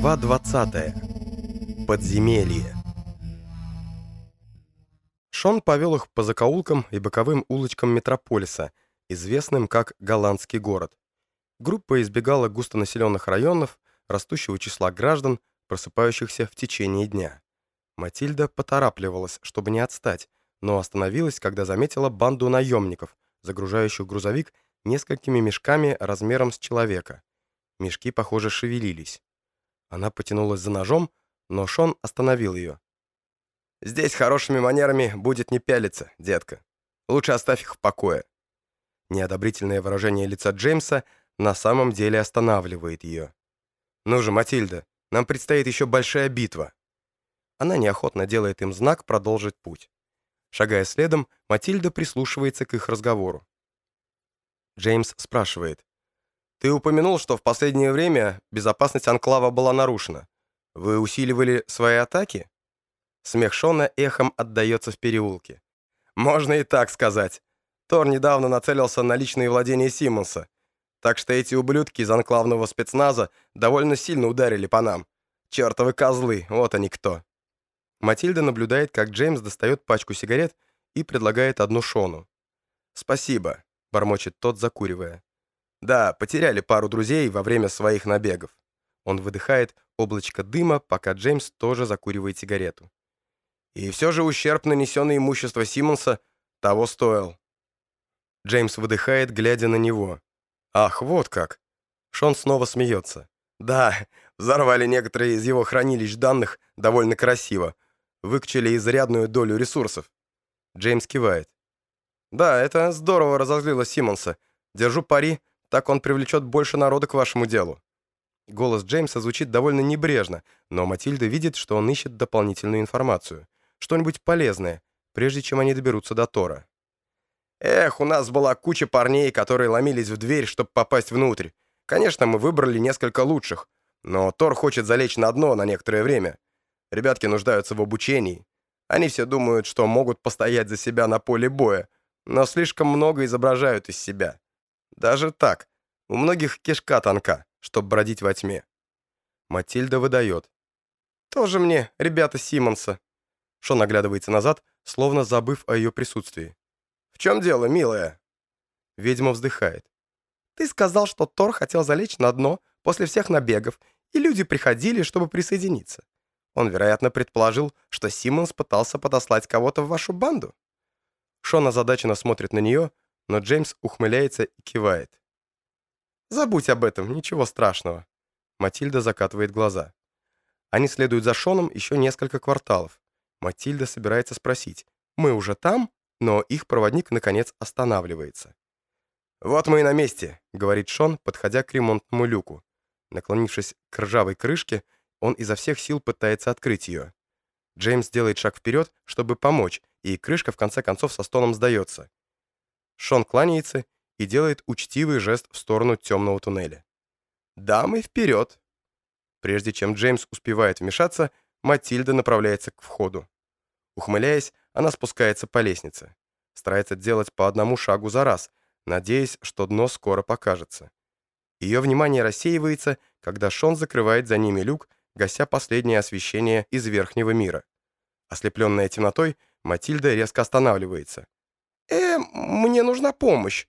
Глава 20. Подземелье. Шон повел их по закоулкам и боковым улочкам метрополиса, известным как Голландский город. Группа избегала густонаселенных районов, растущего числа граждан, просыпающихся в течение дня. Матильда поторапливалась, чтобы не отстать, но остановилась, когда заметила банду наемников, загружающих грузовик несколькими мешками размером с человека. Мешки, похоже, шевелились. Она потянулась за ножом, но Шон остановил ее. «Здесь хорошими манерами будет не пялиться, детка. Лучше оставь их в покое». Неодобрительное выражение лица Джеймса на самом деле останавливает ее. «Ну же, Матильда, нам предстоит еще большая битва». Она неохотно делает им знак продолжить путь. Шагая следом, Матильда прислушивается к их разговору. Джеймс спрашивает. Ты упомянул, что в последнее время безопасность Анклава была нарушена. Вы усиливали свои атаки? Смех Шона эхом отдается в переулке. Можно и так сказать. Тор недавно нацелился на личные владения Симмонса. Так что эти ублюдки из анклавного спецназа довольно сильно ударили по нам. Чертовы козлы, вот они кто. Матильда наблюдает, как Джеймс достает пачку сигарет и предлагает одну Шону. «Спасибо», — бормочет тот, закуривая. Да, потеряли пару друзей во время своих набегов. Он выдыхает облачко дыма, пока Джеймс тоже закуривает сигарету. И все же ущерб, нанесенный имущество Симмонса, того стоил. Джеймс выдыхает, глядя на него. «Ах, вот как!» Шон снова смеется. «Да, взорвали некоторые из его хранилищ данных довольно красиво. Выкачали изрядную долю ресурсов». Джеймс кивает. «Да, это здорово разозлило Симмонса. Держу пари, так он привлечет больше народа к вашему делу». Голос Джеймса звучит довольно небрежно, но Матильда видит, что он ищет дополнительную информацию. Что-нибудь полезное, прежде чем они доберутся до Тора. «Эх, у нас была куча парней, которые ломились в дверь, чтобы попасть внутрь. Конечно, мы выбрали несколько лучших, но Тор хочет залечь на дно на некоторое время. Ребятки нуждаются в обучении. Они все думают, что могут постоять за себя на поле боя, но слишком много изображают из себя. Даже так. У многих кишка тонка, чтоб бродить во тьме. Матильда выдает. «Тоже мне, ребята Симмонса». Шон оглядывается назад, словно забыв о ее присутствии. «В чем дело, милая?» Ведьма вздыхает. «Ты сказал, что Тор хотел залечь на дно после всех набегов, и люди приходили, чтобы присоединиться. Он, вероятно, предположил, что Симмонс пытался подослать кого-то в вашу банду». Шон озадаченно смотрит на нее, но Джеймс ухмыляется и кивает. «Забудь об этом, ничего страшного». Матильда закатывает глаза. Они следуют за Шоном еще несколько кварталов. Матильда собирается спросить, «Мы уже там?» Но их проводник, наконец, останавливается. «Вот мы и на месте», — говорит Шон, подходя к ремонтному люку. Наклонившись к ржавой крышке, он изо всех сил пытается открыть ее. Джеймс делает шаг вперед, чтобы помочь, и крышка в конце концов со стоном сдается. Шон кланяется и делает учтивый жест в сторону темного туннеля. «Дамы, вперед!» Прежде чем Джеймс успевает вмешаться, Матильда направляется к входу. Ухмыляясь, она спускается по лестнице. Старается делать по одному шагу за раз, надеясь, что дно скоро покажется. Ее внимание рассеивается, когда Шон закрывает за ними люк, гася последнее освещение из верхнего мира. Ослепленная темнотой, Матильда резко останавливается. «Э, мне нужна помощь!»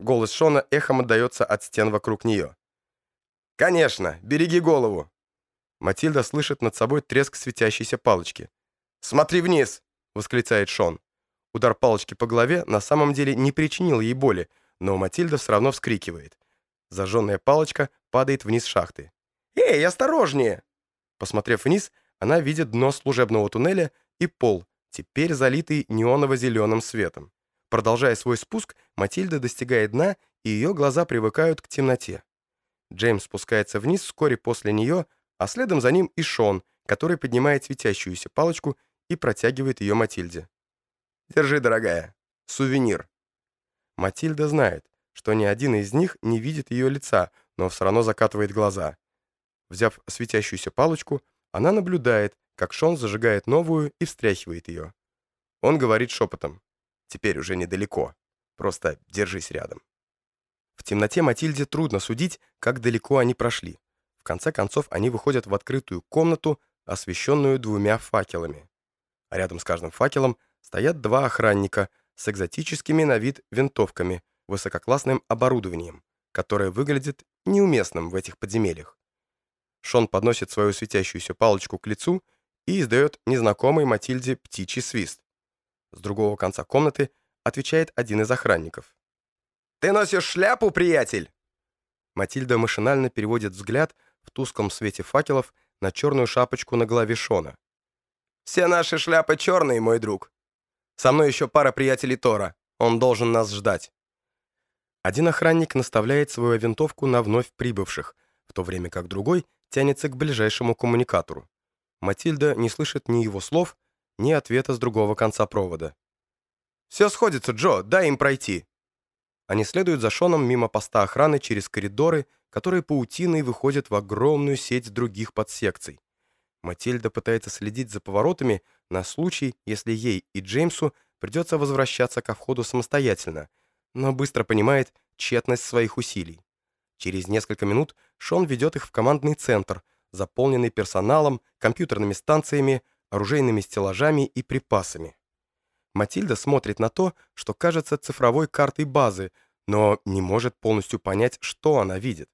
Голос Шона эхом отдается от стен вокруг нее. «Конечно, береги голову!» Матильда слышит над собой треск светящейся палочки. «Смотри вниз!» — восклицает Шон. Удар палочки по голове на самом деле не причинил ей боли, но Матильда все равно вскрикивает. Зажженная палочка падает вниз шахты. «Эй, осторожнее!» Посмотрев вниз, она видит дно служебного туннеля и пол, теперь залитый неоново-зеленым светом. Продолжая свой спуск, Матильда достигает дна, и ее глаза привыкают к темноте. Джеймс спускается вниз вскоре после нее, а следом за ним и Шон, который поднимает светящуюся палочку и протягивает ее Матильде. «Держи, дорогая. Сувенир». Матильда знает, что ни один из них не видит ее лица, но все равно закатывает глаза. Взяв светящуюся палочку, она наблюдает, как Шон зажигает новую и встряхивает ее. Он говорит шепотом. «Теперь уже недалеко. Просто держись рядом». В темноте Матильде трудно судить, как далеко они прошли. В конце концов они выходят в открытую комнату, освещенную двумя факелами. А рядом с каждым факелом стоят два охранника с экзотическими на вид винтовками, высококлассным оборудованием, которое выглядит неуместным в этих подземельях. Шон подносит свою светящуюся палочку к лицу и издает незнакомый Матильде птичий свист. С другого конца комнаты отвечает один из охранников. «Ты носишь шляпу, приятель?» Матильда машинально переводит взгляд в тусклом свете факелов на черную шапочку на голове Шона. «Все наши шляпы черные, мой друг. Со мной еще пара приятелей Тора. Он должен нас ждать». Один охранник наставляет свою винтовку на вновь прибывших, в то время как другой тянется к ближайшему коммуникатору. Матильда не слышит ни его слов, ни ответа с другого конца провода. «Все сходится, Джо, дай им пройти». Они следуют за Шоном мимо поста охраны через коридоры, которые паутиной выходят в огромную сеть других подсекций. Матильда пытается следить за поворотами на случай, если ей и Джеймсу придется возвращаться ко входу самостоятельно, но быстро понимает тщетность своих усилий. Через несколько минут Шон ведет их в командный центр, заполненный персоналом, компьютерными станциями, оружейными стеллажами и припасами. Матильда смотрит на то, что кажется цифровой картой базы, но не может полностью понять, что она видит.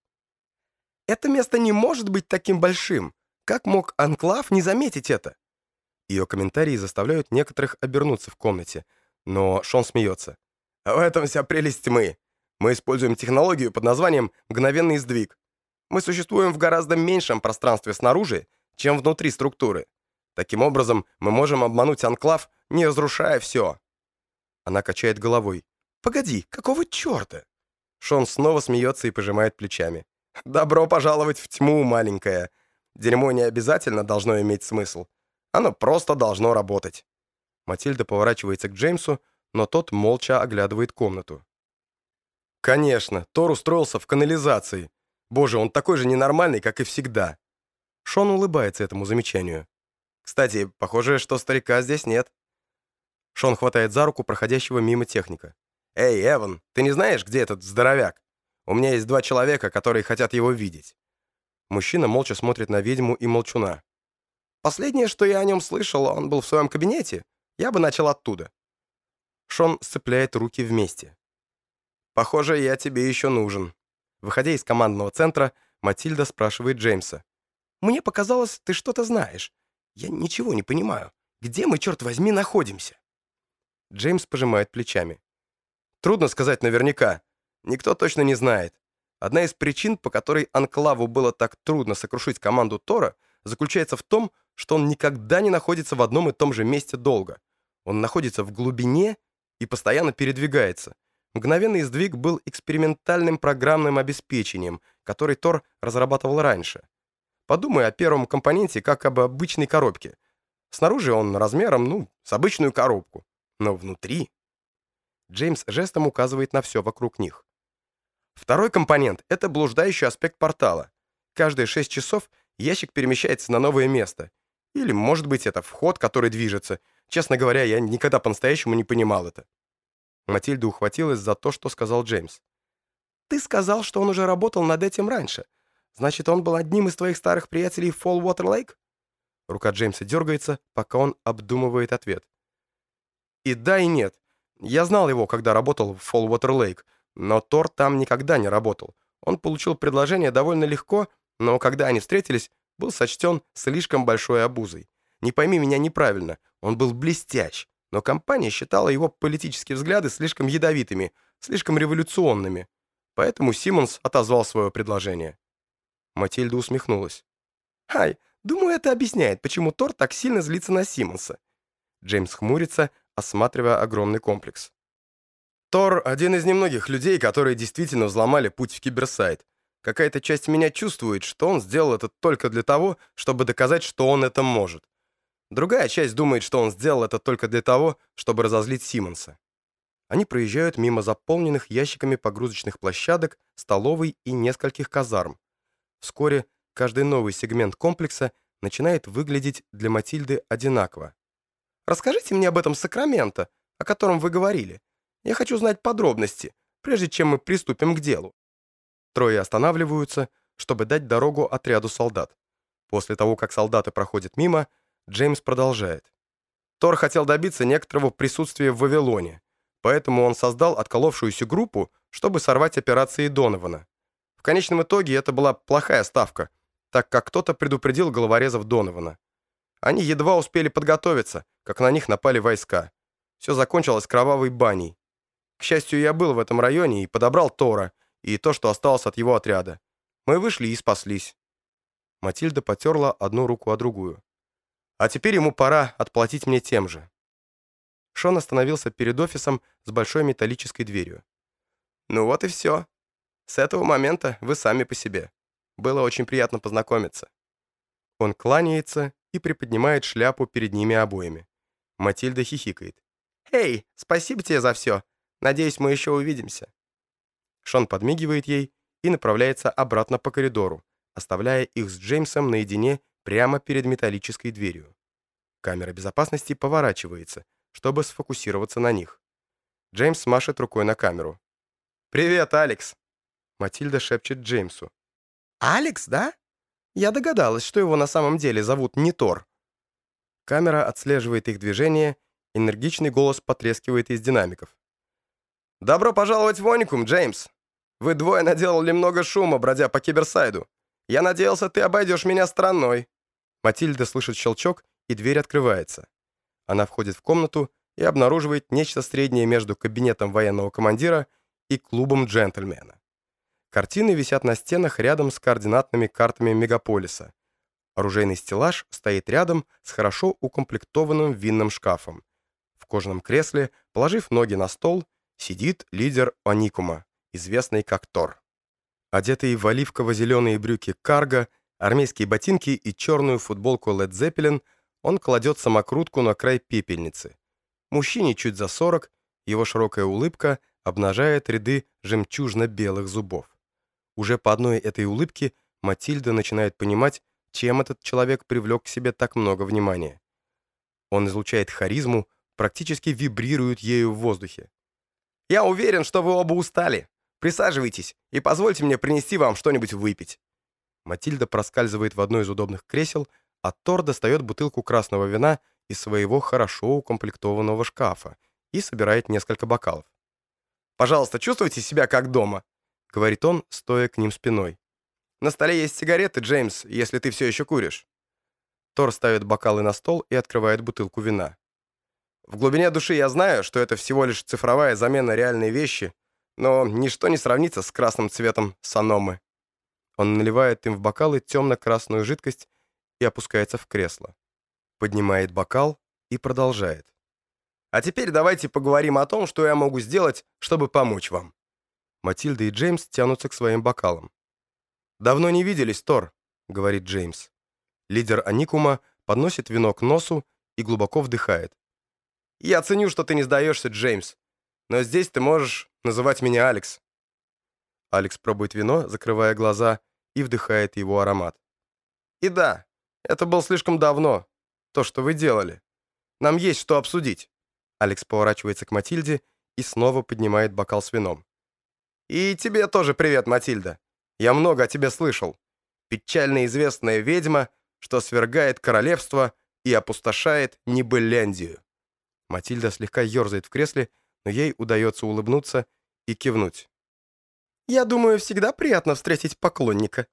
«Это место не может быть таким большим. Как мог Анклав не заметить это?» Ее комментарии заставляют некоторых обернуться в комнате, но Шон смеется. «В этом вся прелесть тьмы. Мы используем технологию под названием «мгновенный сдвиг». Мы существуем в гораздо меньшем пространстве снаружи, чем внутри структуры. Таким образом, мы можем обмануть Анклав, не разрушая все. Она качает головой. «Погоди, какого черта?» Шон снова смеется и пожимает плечами. «Добро пожаловать в тьму, маленькая. Дерьмо не обязательно должно иметь смысл. Оно просто должно работать». Матильда поворачивается к Джеймсу, но тот молча оглядывает комнату. «Конечно, Тор устроился в канализации. Боже, он такой же ненормальный, как и всегда». Шон улыбается этому замечанию. «Кстати, похоже, что старика здесь нет». Шон хватает за руку проходящего мимо техника. «Эй, Эван, ты не знаешь, где этот здоровяк? У меня есть два человека, которые хотят его видеть». Мужчина молча смотрит на ведьму и молчуна. «Последнее, что я о нем слышал, он был в своем кабинете. Я бы начал оттуда». Шон сцепляет руки вместе. «Похоже, я тебе еще нужен». Выходя из командного центра, Матильда спрашивает Джеймса. «Мне показалось, ты что-то знаешь. Я ничего не понимаю. Где мы, черт возьми, находимся?» Джеймс пожимает плечами. «Трудно сказать наверняка. Никто точно не знает. Одна из причин, по которой Анклаву было так трудно сокрушить команду Тора, заключается в том, что он никогда не находится в одном и том же месте долго. Он находится в глубине и постоянно передвигается. Мгновенный сдвиг был экспериментальным программным обеспечением, который Тор разрабатывал раньше. Подумай о первом компоненте как об обычной коробке. Снаружи он размером, ну, с обычную коробку. Но внутри... Джеймс жестом указывает на все вокруг них. Второй компонент — это блуждающий аспект портала. Каждые 6 часов ящик перемещается на новое место. Или, может быть, это вход, который движется. Честно говоря, я никогда по-настоящему не понимал это. Матильда ухватилась за то, что сказал Джеймс. «Ты сказал, что он уже работал над этим раньше. Значит, он был одним из твоих старых приятелей в Фолл-Уотер Лейк?» Рука Джеймса дергается, пока он обдумывает ответ. «И да, и нет. Я знал его, когда работал в Фолл-Уотер Лейк, но Тор там никогда не работал. Он получил предложение довольно легко, но когда они встретились, был сочтен слишком большой обузой. Не пойми меня неправильно, он был блестящ, но компания считала его политические взгляды слишком ядовитыми, слишком революционными. Поэтому Симмонс отозвал свое предложение. Матильда усмехнулась. «Ай, думаю, это объясняет, почему Тор так сильно злится на Симмонса». Джеймс хмурится, осматривая огромный комплекс. Тор — один из немногих людей, которые действительно взломали путь в киберсайт. Какая-то часть меня чувствует, что он сделал это только для того, чтобы доказать, что он это может. Другая часть думает, что он сделал это только для того, чтобы разозлить Симмонса. Они проезжают мимо заполненных ящиками погрузочных площадок, столовой и нескольких казарм. Вскоре каждый новый сегмент комплекса начинает выглядеть для Матильды одинаково. «Расскажите мне об этом Сакраменто, о котором вы говорили. Я хочу знать подробности, прежде чем мы приступим к делу». Трое останавливаются, чтобы дать дорогу отряду солдат. После того, как солдаты проходят мимо, Джеймс продолжает. Тор хотел добиться некоторого присутствия в Вавилоне, поэтому он создал отколовшуюся группу, чтобы сорвать операции Донована. В конечном итоге это была плохая ставка, так как кто-то предупредил головорезов Донована. Они едва успели подготовиться, как на них напали войска. Все закончилось кровавой баней. К счастью, я был в этом районе и подобрал Тора, и то, что осталось от его отряда. Мы вышли и спаслись. Матильда потерла одну руку о другую. А теперь ему пора отплатить мне тем же. Шон остановился перед офисом с большой металлической дверью. «Ну вот и все. С этого момента вы сами по себе. Было очень приятно познакомиться». Он кланяется и приподнимает шляпу перед ними обоими. Матильда хихикает. «Эй, спасибо тебе за все. Надеюсь, мы еще увидимся». Шон подмигивает ей и направляется обратно по коридору, оставляя их с Джеймсом наедине прямо перед металлической дверью. Камера безопасности поворачивается, чтобы сфокусироваться на них. Джеймс машет рукой на камеру. «Привет, Алекс!» Матильда шепчет Джеймсу. «Алекс, да? Я догадалась, что его на самом деле зовут не Тор». Камера отслеживает их движение, энергичный голос потрескивает из динамиков. «Добро пожаловать в Оникум, Джеймс! Вы двое наделали много шума, бродя по Киберсайду. Я надеялся, ты обойдешь меня стороной». Матильда слышит щелчок, и дверь открывается. Она входит в комнату и обнаруживает нечто среднее между кабинетом военного командира и клубом джентльмена. Картины висят на стенах рядом с координатными картами мегаполиса. Оружейный стеллаж стоит рядом с хорошо укомплектованным винным шкафом. В кожаном кресле, положив ноги на стол, сидит лидер Оникума, известный как Тор. Одетый в оливково-зеленые брюки карго, армейские ботинки и черную футболку Led Zeppelin, он кладет самокрутку на край пепельницы. Мужчине чуть за 40, его широкая улыбка обнажает ряды жемчужно-белых зубов. Уже по одной этой улыбке Матильда начинает понимать, чем этот человек привлек к себе так много внимания. Он излучает харизму, практически вибрирует ею в воздухе. Я уверен, что вы оба устали. Присаживайтесь и позвольте мне принести вам что-нибудь выпить». Матильда проскальзывает в одно из удобных кресел, а Тор достает бутылку красного вина из своего хорошо укомплектованного шкафа и собирает несколько бокалов. «Пожалуйста, чувствуйте себя как дома», — говорит он, стоя к ним спиной. «На столе есть сигареты, Джеймс, если ты все еще куришь». Тор ставит бокалы на стол и открывает бутылку вина. В глубине души я знаю, что это всего лишь цифровая замена реальной вещи, но ничто не сравнится с красным цветом саномы. Он наливает им в бокалы темно-красную жидкость и опускается в кресло. Поднимает бокал и продолжает. А теперь давайте поговорим о том, что я могу сделать, чтобы помочь вам. Матильда и Джеймс тянутся к своим бокалам. «Давно не виделись, Тор», — говорит Джеймс. Лидер Аникума подносит вино к носу и глубоко вдыхает. Я ценю, что ты не сдаешься, Джеймс. Но здесь ты можешь называть меня Алекс». Алекс пробует вино, закрывая глаза, и вдыхает его аромат. «И да, это было слишком давно, то, что вы делали. Нам есть что обсудить». Алекс поворачивается к Матильде и снова поднимает бокал с вином. «И тебе тоже привет, Матильда. Я много о тебе слышал. Печально известная ведьма, что свергает королевство и опустошает Нибыляндию. Матильда слегка ерзает в кресле, но ей удается улыбнуться и кивнуть. «Я думаю, всегда приятно встретить поклонника,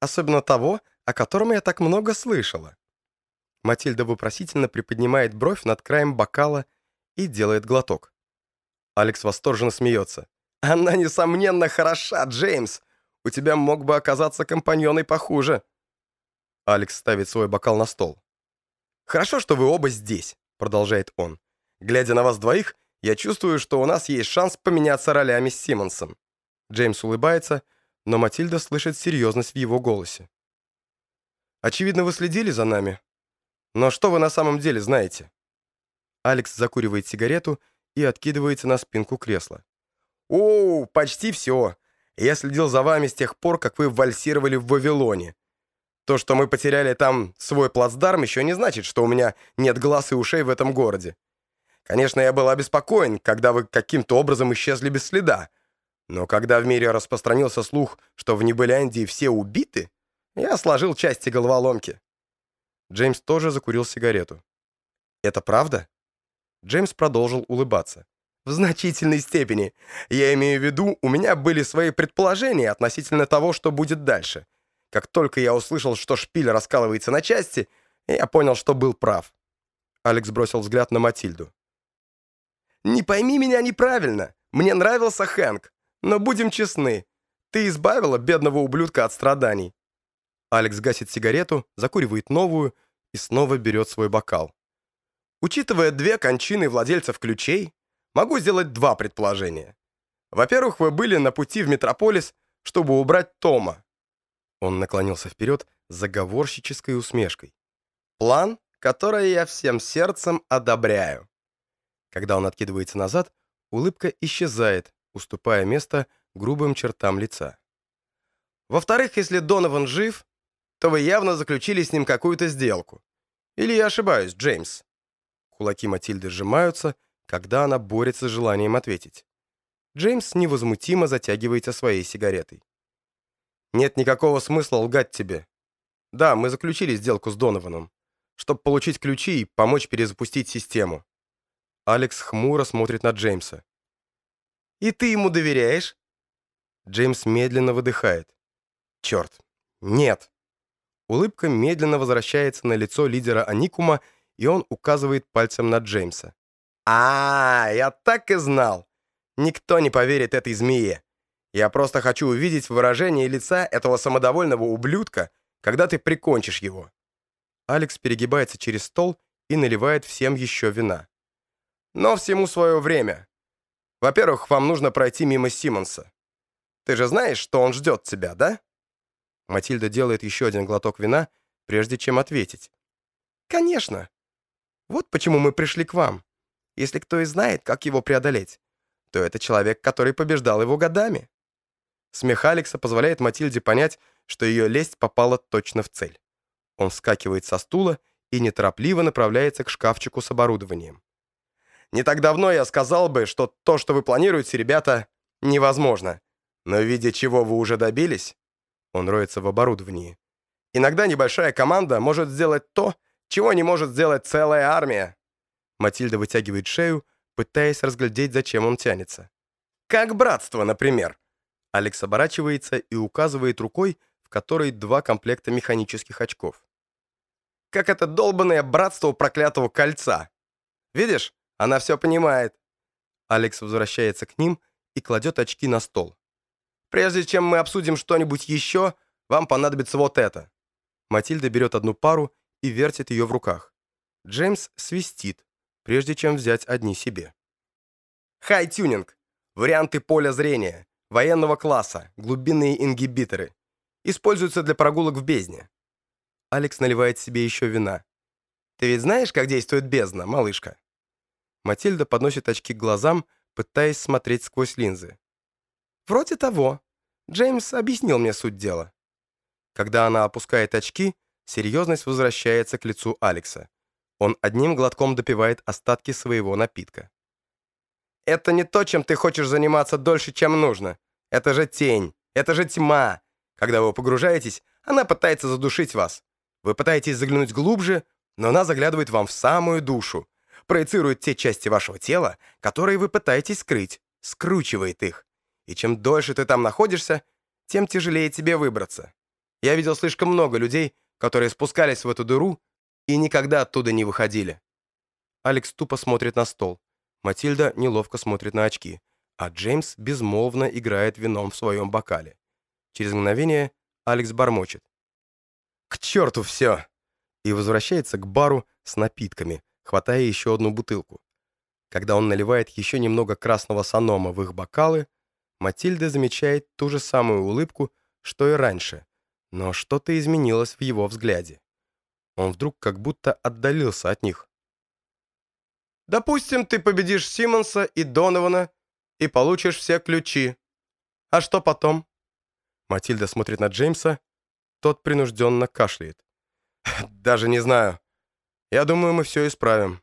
особенно того, о котором я так много слышала». Матильда вопросительно приподнимает бровь над краем бокала и делает глоток. Алекс восторженно смеется. «Она, несомненно, хороша, Джеймс! У тебя мог бы оказаться компаньон и похуже!» Алекс ставит свой бокал на стол. «Хорошо, что вы оба здесь», — продолжает он. Глядя на вас двоих, я чувствую, что у нас есть шанс поменяться ролями с Симмонсом». Джеймс улыбается, но Матильда слышит серьезность в его голосе. «Очевидно, вы следили за нами. Но что вы на самом деле знаете?» Алекс закуривает сигарету и откидывается на спинку кресла. «О, почти все. Я следил за вами с тех пор, как вы вальсировали в Вавилоне. То, что мы потеряли там свой плацдарм, еще не значит, что у меня нет глаз и ушей в этом городе. Конечно, я был обеспокоен, когда вы каким-то образом исчезли без следа. Но когда в мире распространился слух, что в Небыляндии все убиты, я сложил части головоломки. Джеймс тоже закурил сигарету. «Это правда?» Джеймс продолжил улыбаться. «В значительной степени. Я имею в виду, у меня были свои предположения относительно того, что будет дальше. Как только я услышал, что шпиль раскалывается на части, я понял, что был прав». Алекс бросил взгляд на Матильду. «Не пойми меня неправильно. Мне нравился Хэнк. Но будем честны, ты избавила бедного ублюдка от страданий». Алекс гасит сигарету, закуривает новую и снова берет свой бокал. Учитывая две кончины владельцев ключей, могу сделать два предположения. Во-первых, вы были на пути в Метрополис, чтобы убрать Тома. Он наклонился вперед с заговорщической усмешкой. План, который я всем сердцем одобряю. Когда он откидывается назад, улыбка исчезает, уступая место грубым чертам лица. Во-вторых, если Донован жив, то вы явно заключили с ним какую-то сделку. Или я ошибаюсь, Джеймс?» Кулаки Матильды сжимаются, когда она борется с желанием ответить. Джеймс невозмутимо затягивается своей сигаретой. «Нет никакого смысла лгать тебе. Да, мы заключили сделку с Донованом, чтобы получить ключи и помочь перезапустить систему». Алекс хмуро смотрит на Джеймса. «И ты ему доверяешь?» Джеймс медленно выдыхает. «Черт, нет!» Улыбка медленно возвращается на лицо лидера Аникума, и он указывает пальцем на Джеймса. «А, я так и знал! Никто не поверит этой змее. Я просто хочу увидеть выражение лица этого самодовольного ублюдка, когда ты прикончишь его». Алекс перегибается через стол и наливает всем еще вина. «Но всему свое время. Во-первых, вам нужно пройти мимо Симмонса. Ты же знаешь, что он ждет тебя, да?» Матильда делает еще один глоток вина, прежде чем ответить. «Конечно. Вот почему мы пришли к вам. Если кто и знает, как его преодолеть, то это человек, который побеждал его годами». Смех Алекса позволяет Матильде понять, что ее лесть попала точно в цель. Он вскакивает со стула и неторопливо направляется к шкафчику с оборудованием. «Не так давно я сказал бы, что то, что вы планируете, ребята, невозможно. Но видя, чего вы уже добились, он роется в оборудовании. Иногда небольшая команда может сделать то, чего не может сделать целая армия. Матильда вытягивает шею, пытаясь разглядеть, зачем он тянется. Как братство, например. Алекс оборачивается и указывает рукой, в которой два комплекта механических очков. Как это долбанное братство проклятого кольца. Видишь, она все понимает. Алекс возвращается к ним и кладет очки на стол. Прежде чем мы обсудим что-нибудь еще, вам понадобится вот это». Матильда берет одну пару и вертит ее в руках. Джеймс свистит, прежде чем взять одни себе. Хай-тюнинг. Варианты поля зрения. Военного класса. Глубинные ингибиторы. Используются для прогулок в бездне. Алекс наливает себе еще вина. «Ты ведь знаешь, как действует бездна, малышка?» Матильда подносит очки к глазам, пытаясь смотреть сквозь линзы. «Вроде того. Джеймс объяснил мне суть дела». Когда она опускает очки, серьезность возвращается к лицу Алекса. Он одним глотком допивает остатки своего напитка. «Это не то, чем ты хочешь заниматься дольше, чем нужно. Это же тень, это же тьма. Когда вы погружаетесь, она пытается задушить вас. Вы пытаетесь заглянуть глубже, но она заглядывает вам в самую душу, проецирует те части вашего тела, которые вы пытаетесь скрыть, скручивает их и чем дольше ты там находишься, тем тяжелее тебе выбраться. Я видел слишком много людей, которые спускались в эту дыру и никогда оттуда не выходили. Алекс тупо смотрит на стол. Матильда неловко смотрит на очки, а Джеймс безмолвно играет вином в своем бокале. Через мгновение Алекс бормочет. «К черту все!» и возвращается к бару с напитками, хватая еще одну бутылку. Когда он наливает еще немного красного санома в их бокалы, Матильда замечает ту же самую улыбку, что и раньше, но что-то изменилось в его взгляде. Он вдруг как будто отдалился от них. «Допустим, ты победишь Симмонса и Донована и получишь все ключи. А что потом?» Матильда смотрит на Джеймса, тот принужденно кашляет. «Даже не знаю. Я думаю, мы все исправим».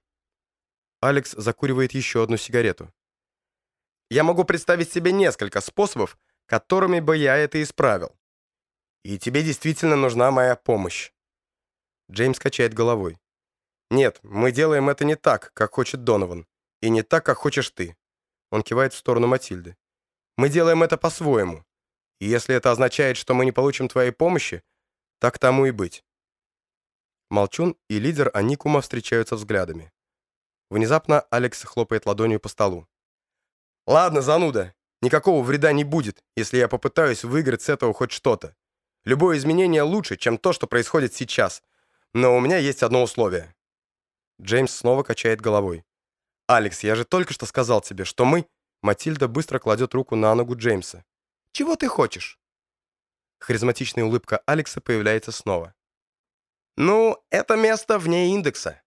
Алекс закуривает еще одну сигарету. Я могу представить себе несколько способов, которыми бы я это исправил. И тебе действительно нужна моя помощь. Джеймс качает головой. Нет, мы делаем это не так, как хочет Донован, и не так, как хочешь ты. Он кивает в сторону Матильды. Мы делаем это по-своему. И если это означает, что мы не получим твоей помощи, так тому и быть. Молчун и лидер Аникума встречаются взглядами. Внезапно Алекс хлопает ладонью по столу. «Ладно, зануда, никакого вреда не будет, если я попытаюсь выиграть с этого хоть что-то. Любое изменение лучше, чем то, что происходит сейчас. Но у меня есть одно условие». Джеймс снова качает головой. «Алекс, я же только что сказал тебе, что мы...» Матильда быстро кладет руку на ногу Джеймса. «Чего ты хочешь?» Харизматичная улыбка Алекса появляется снова. «Ну, это место вне индекса.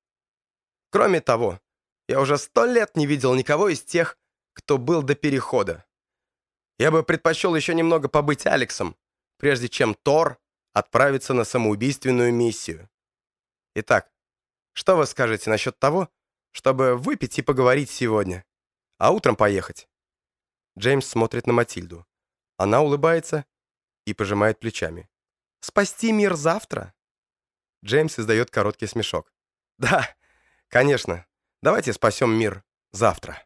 Кроме того, я уже сто лет не видел никого из тех, кто был до перехода. Я бы предпочел еще немного побыть Алексом, прежде чем Тор отправится на самоубийственную миссию. Итак, что вы скажете насчет того, чтобы выпить и поговорить сегодня, а утром поехать?» Джеймс смотрит на Матильду. Она улыбается и пожимает плечами. «Спасти мир завтра?» Джеймс издает короткий смешок. «Да, конечно. Давайте спасем мир завтра».